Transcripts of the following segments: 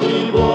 people.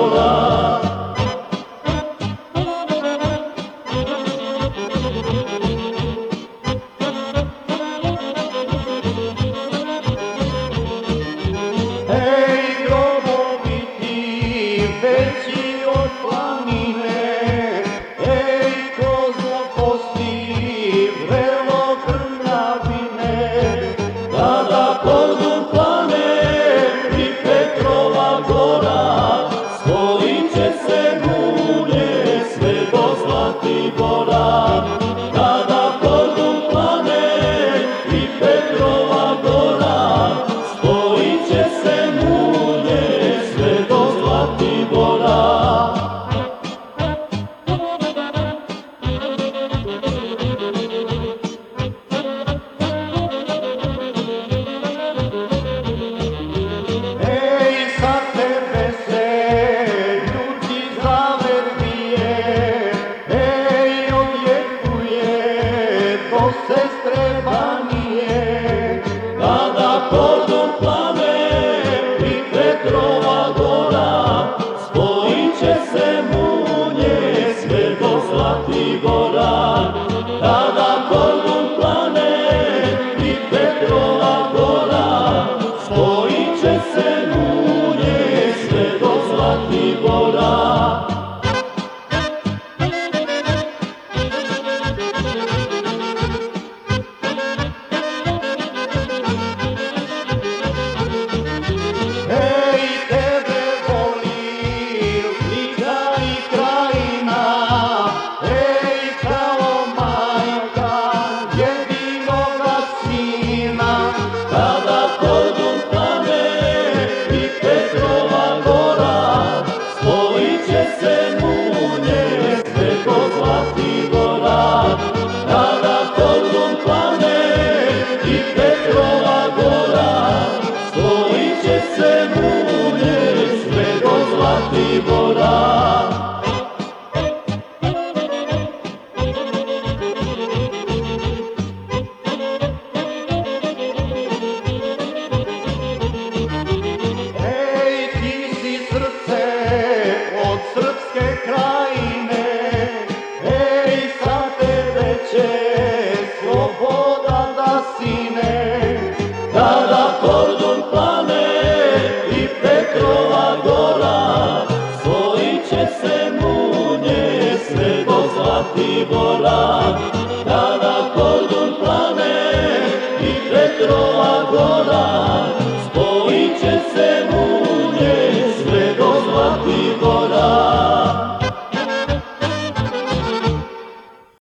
Bora. blessed. ti volare